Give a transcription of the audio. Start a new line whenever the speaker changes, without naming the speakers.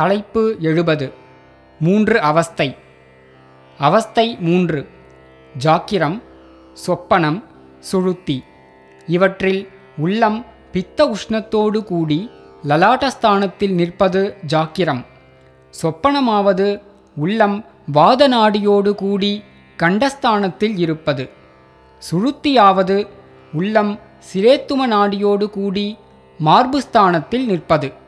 தலைப்பு எழுபது. மூன்று அவஸ்தை. அவஸ்தை மூன்று. ஜாக்கிரம் சொப்பனம் சுழுத்தி. இவற்றில் உள்ளம் பித்த உஷ்ணத்தோடு கூடி லலாட்டஸ்தானத்தில் நிற்பது ஜாக்கிரம். சொப்பனமாவது உள்ளம் வாத நாடியோடு கூடி கண்டஸ்தானத்தில் இருப்பது. சுழுத்தியாவது உள்ளம் சிரேத்தும நாடியோடு கூடி மார்புஸ்தானத்தில் நிற்பது.